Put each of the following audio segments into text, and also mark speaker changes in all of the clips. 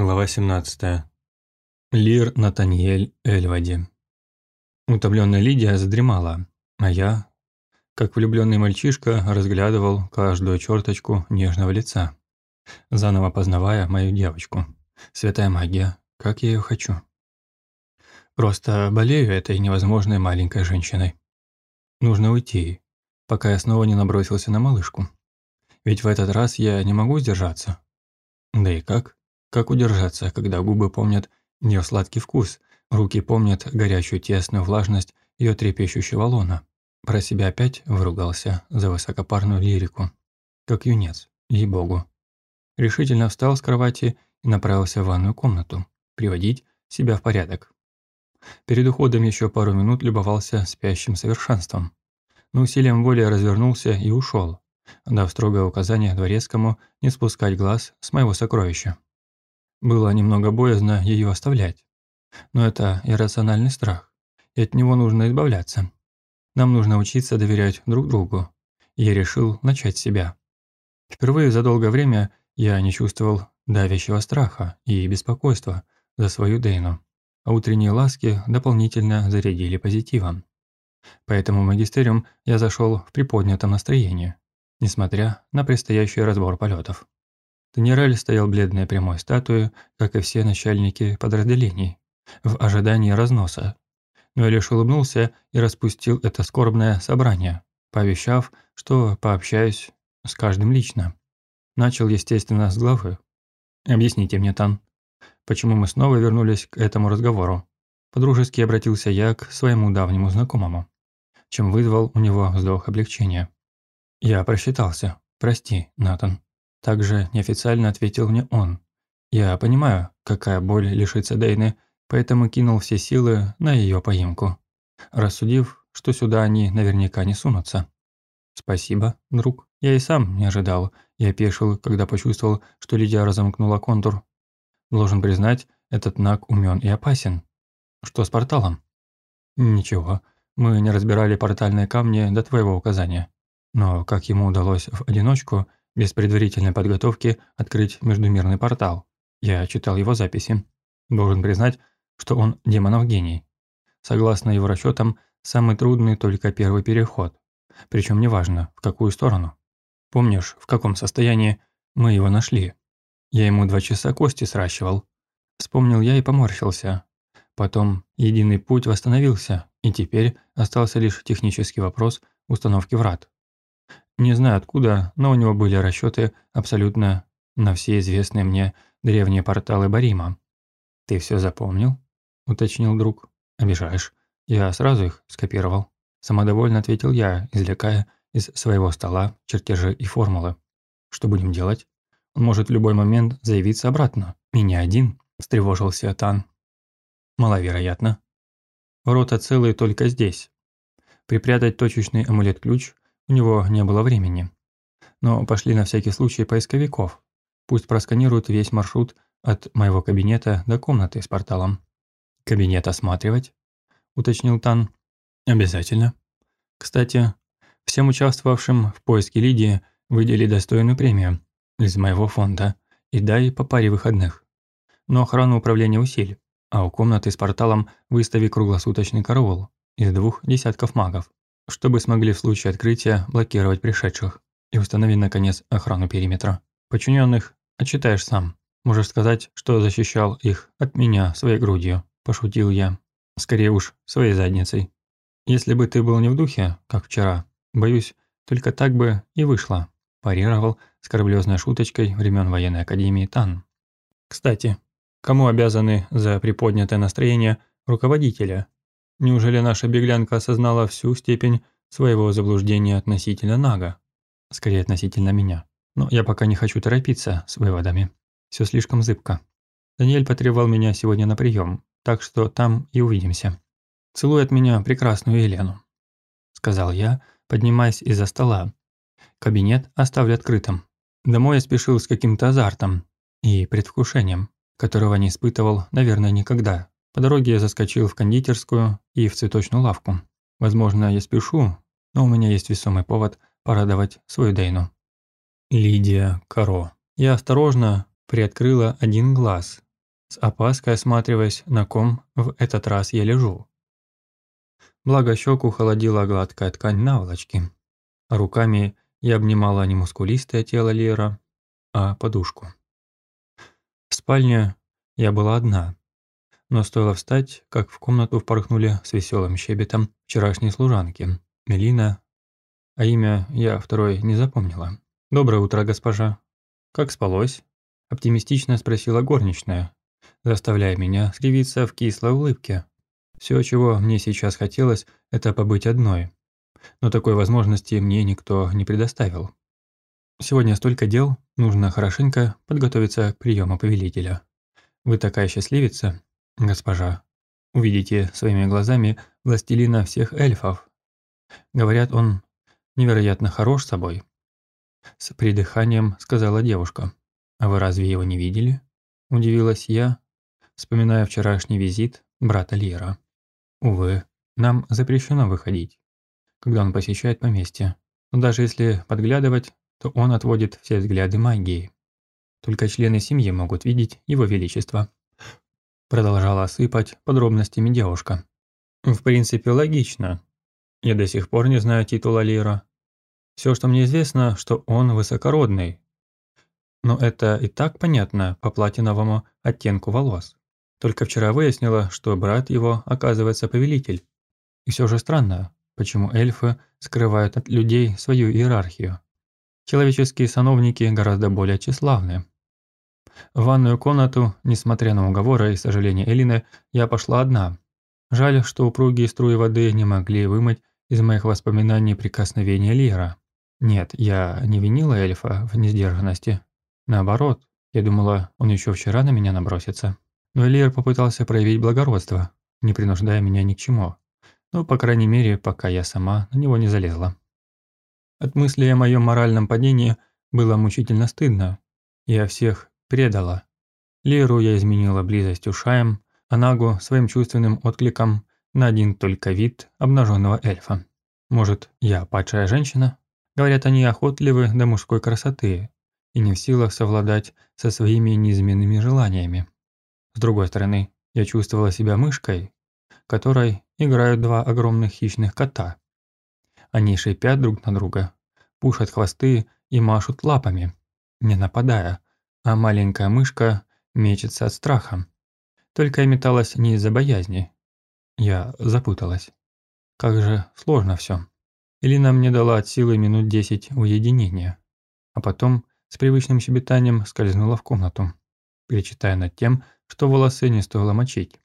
Speaker 1: Глава 17. Лир Натаниэль Эльвади. Утомленная Лидия задремала, а я, как влюбленный мальчишка, разглядывал каждую черточку нежного лица, заново познавая мою девочку. Святая магия, как я ее хочу. Просто болею этой невозможной маленькой женщиной. Нужно уйти, пока я снова не набросился на малышку. Ведь в этот раз я не могу сдержаться. Да и как? Как удержаться, когда губы помнят ее сладкий вкус, руки помнят горячую тесную влажность ее трепещущего лона. Про себя опять выругался за высокопарную лирику. Как юнец, ей-богу. Решительно встал с кровати и направился в ванную комнату, приводить себя в порядок. Перед уходом еще пару минут любовался спящим совершенством. Но усилием воли развернулся и ушел, дав строгое указание дворецкому не спускать глаз с моего сокровища. Было немного боязно ее оставлять. Но это иррациональный страх, и от него нужно избавляться. Нам нужно учиться доверять друг другу. я решил начать себя. Впервые за долгое время я не чувствовал давящего страха и беспокойства за свою Дейну, а утренние ласки дополнительно зарядили позитивом. Поэтому в магистериум я зашел в приподнятом настроении, несмотря на предстоящий разбор полетов. Генераль стоял бледной прямой статуей, как и все начальники подразделений, в ожидании разноса. Но лишь улыбнулся и распустил это скорбное собрание, пообещав, что пообщаюсь с каждым лично. Начал, естественно, с главы. «Объясните мне, Тан, почему мы снова вернулись к этому разговору?» Подружески обратился я к своему давнему знакомому, чем вызвал у него вздох облегчения. «Я просчитался. Прости, Натан». Также неофициально ответил мне он. Я понимаю, какая боль лишиться Дейны, поэтому кинул все силы на ее поимку, рассудив, что сюда они наверняка не сунутся. «Спасибо, друг. Я и сам не ожидал. Я опешил, когда почувствовал, что Лидия разомкнула контур. Должен признать, этот наг умен и опасен. Что с порталом?» «Ничего. Мы не разбирали портальные камни до твоего указания. Но как ему удалось в одиночку, без предварительной подготовки открыть междумирный портал. Я читал его записи. Должен признать, что он демонов гений. Согласно его расчетам, самый трудный только первый переход. Причем неважно, в какую сторону. Помнишь, в каком состоянии мы его нашли? Я ему два часа кости сращивал. Вспомнил я и поморщился. Потом единый путь восстановился, и теперь остался лишь технический вопрос установки врат. Не знаю откуда, но у него были расчеты абсолютно на все известные мне древние порталы Барима. «Ты все запомнил?» – уточнил друг. «Обижаешь. Я сразу их скопировал». Самодовольно ответил я, извлекая из своего стола чертежи и формулы. «Что будем делать? Он может в любой момент заявиться обратно. И не один», – встревожился Тан. «Маловероятно. Ворота целые только здесь. Припрятать точечный амулет-ключ у него не было времени. Но пошли на всякий случай поисковиков. Пусть просканируют весь маршрут от моего кабинета до комнаты с порталом. «Кабинет осматривать?» – уточнил Тан. «Обязательно. Кстати, всем участвовавшим в поиске Лидии выдели достойную премию из моего фонда и дай по паре выходных. Но охрану управления усиль, а у комнаты с порталом выстави круглосуточный караул из двух десятков магов чтобы смогли в случае открытия блокировать пришедших и установить, наконец, охрану периметра. Подчиненных отчитаешь сам. Можешь сказать, что защищал их от меня своей грудью, пошутил я. Скорее уж, своей задницей. Если бы ты был не в духе, как вчера, боюсь, только так бы и вышло, парировал скорблёзной шуточкой времен военной академии Тан. Кстати, кому обязаны за приподнятое настроение руководителя Неужели наша беглянка осознала всю степень своего заблуждения относительно Нага? Скорее, относительно меня. Но я пока не хочу торопиться с выводами. Все слишком зыбко. Даниэль потребовал меня сегодня на прием, так что там и увидимся. Целуй от меня прекрасную Елену», – сказал я, поднимаясь из-за стола. Кабинет оставлю открытым. Домой я спешил с каким-то азартом и предвкушением, которого не испытывал, наверное, никогда. По дороге я заскочил в кондитерскую и в цветочную лавку. Возможно, я спешу, но у меня есть весомый повод порадовать свою Дейну. Лидия Каро. Я осторожно приоткрыла один глаз с опаской осматриваясь, на ком в этот раз я лежу. Благо щеку холодила гладкая ткань наволочки. Руками я обнимала не мускулистое тело Лера, а подушку. В спальне я была одна, но стоило встать, как в комнату впорхнули с веселым щебетом вчерашние служанки, Мелина, а имя я второй не запомнила. «Доброе утро, госпожа. Как спалось?» – оптимистично спросила горничная, заставляя меня скривиться в кислой улыбке. Все, чего мне сейчас хотелось, это побыть одной. Но такой возможности мне никто не предоставил. Сегодня столько дел, нужно хорошенько подготовиться к приему повелителя. Вы такая счастливица, госпожа. Увидите своими глазами властелина всех эльфов. Говорят, он невероятно хорош собой. С придыханием сказала девушка. А вы разве его не видели? Удивилась я, вспоминая вчерашний визит брата Лира. Увы, нам запрещено выходить, когда он посещает поместье. Но даже если подглядывать, то он отводит все взгляды магии. Только члены семьи могут видеть его величество. Продолжала осыпать подробностями девушка. В принципе, логично. Я до сих пор не знаю титула Лира. Все, что мне известно, что он высокородный. Но это и так понятно по платиновому оттенку волос. Только вчера выяснила, что брат его, оказывается, повелитель. И все же странно, почему эльфы скрывают от людей свою иерархию. Человеческие сановники гораздо более тщеславны. В ванную комнату, несмотря на уговоры и сожаления Элины, я пошла одна. Жаль, что упругие струи воды не могли вымыть из моих воспоминаний прикосновения Лира. Нет, я не винила эльфа в несдержанности. Наоборот, я думала, он еще вчера на меня набросится. Но Элир попытался проявить благородство, не принуждая меня ни к чему. Ну, по крайней мере, пока я сама на него не залезла. От мысли о моем моральном падении было мучительно стыдно. Я всех предала. Леру я изменила близостью Шаем, а Нагу своим чувственным откликом на один только вид обнаженного эльфа. Может, я падшая женщина? Говорят, они охотливы до мужской красоты и не в силах совладать со своими неизменными желаниями. С другой стороны, я чувствовала себя мышкой, которой играют два огромных хищных кота. Они шипят друг на друга, пушат хвосты и машут лапами, не нападая, а маленькая мышка мечется от страха. Только я металась не из-за боязни. Я запуталась. Как же сложно все. Илина мне дала от силы минут десять уединения, а потом с привычным щебетанием скользнула в комнату, перечитая над тем, что волосы не стоило мочить.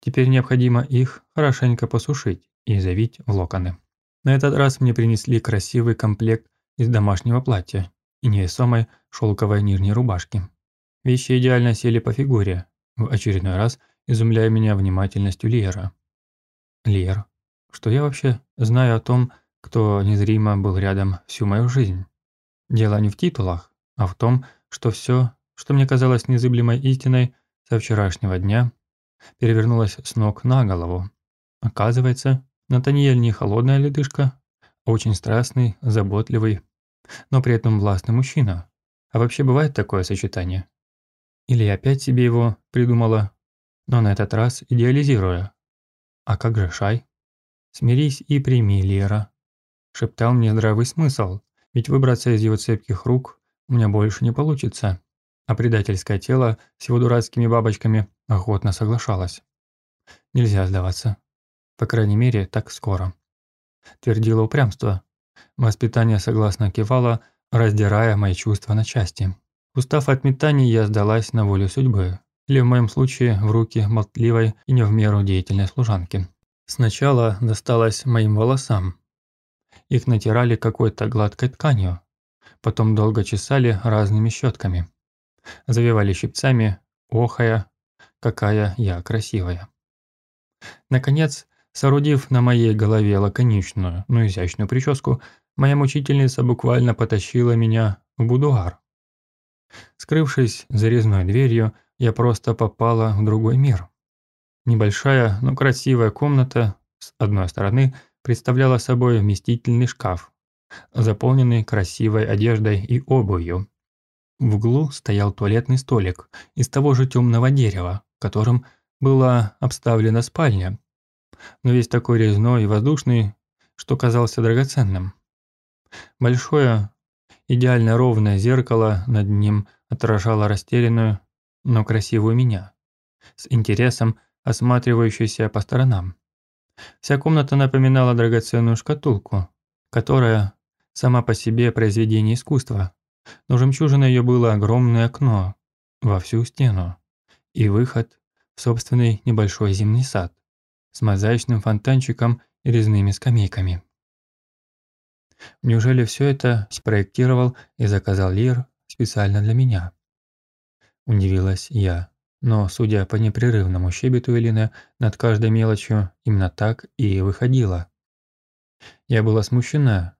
Speaker 1: Теперь необходимо их хорошенько посушить и завить в локоны. На этот раз мне принесли красивый комплект из домашнего платья и невесомой шелковой нижней рубашки. Вещи идеально сели по фигуре, в очередной раз изумляя меня внимательностью Лиера. Лиер. Что я вообще знаю о том, кто незримо был рядом всю мою жизнь? Дело не в титулах, а в том, что все, что мне казалось незыблемой истиной, со вчерашнего дня перевернулась с ног на голову. Оказывается, Натаниэль не холодная ледышка, а очень страстный, заботливый, но при этом властный мужчина. А вообще бывает такое сочетание? Или я опять себе его придумала, но на этот раз идеализируя. А как же Шай? Смирись и прими, Лера. Шептал мне здравый смысл, ведь выбраться из его цепких рук у меня больше не получится а предательское тело с его дурацкими бабочками охотно соглашалось. Нельзя сдаваться. По крайней мере, так скоро. Твердило упрямство. Воспитание согласно кивало, раздирая мои чувства на части. Устав от метаний, я сдалась на волю судьбы, или в моем случае в руки болтливой и не в меру деятельной служанки. Сначала досталось моим волосам. Их натирали какой-то гладкой тканью, потом долго чесали разными щетками завивали щипцами, охая, какая я красивая. Наконец, соорудив на моей голове лаконичную, но изящную прическу, моя мучительница буквально потащила меня в будуар. Скрывшись за резной дверью, я просто попала в другой мир. Небольшая, но красивая комната с одной стороны представляла собой вместительный шкаф, заполненный красивой одеждой и обувью, В углу стоял туалетный столик из того же темного дерева, которым была обставлена спальня, но весь такой резной и воздушный, что казался драгоценным. Большое, идеально ровное зеркало над ним отражало растерянную, но красивую меня, с интересом осматривающуюся по сторонам. Вся комната напоминала драгоценную шкатулку, которая сама по себе произведение искусства, но жемчужиной ее было огромное окно во всю стену и выход в собственный небольшой зимний сад с мозаичным фонтанчиком и резными скамейками. Неужели все это спроектировал и заказал Лир специально для меня? Удивилась я, но, судя по непрерывному щебету Элины, над каждой мелочью именно так и выходило. Я была смущена,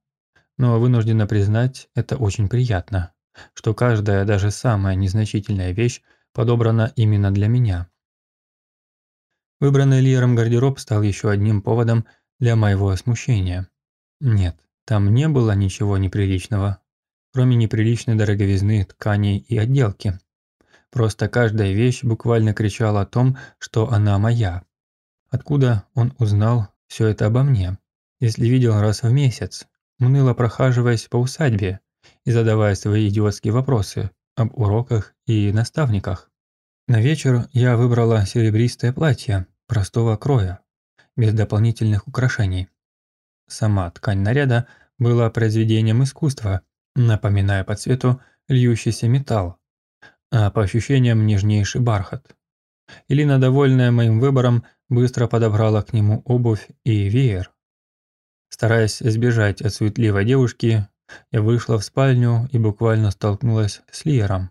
Speaker 1: но вынуждена признать, это очень приятно, что каждая, даже самая незначительная вещь подобрана именно для меня. Выбранный Лиером гардероб стал еще одним поводом для моего смущения. Нет, там не было ничего неприличного, кроме неприличной дороговизны тканей и отделки. Просто каждая вещь буквально кричала о том, что она моя. Откуда он узнал все это обо мне, если видел раз в месяц, уныло прохаживаясь по усадьбе и задавая свои идиотские вопросы об уроках и наставниках? На вечер я выбрала серебристое платье простого кроя, без дополнительных украшений. Сама ткань наряда была произведением искусства, напоминая по цвету льющийся металл, а по ощущениям нежнейший бархат. Илина, довольная моим выбором, быстро подобрала к нему обувь и веер. Стараясь избежать от суетливой девушки, я вышла в спальню и буквально столкнулась с Лиером.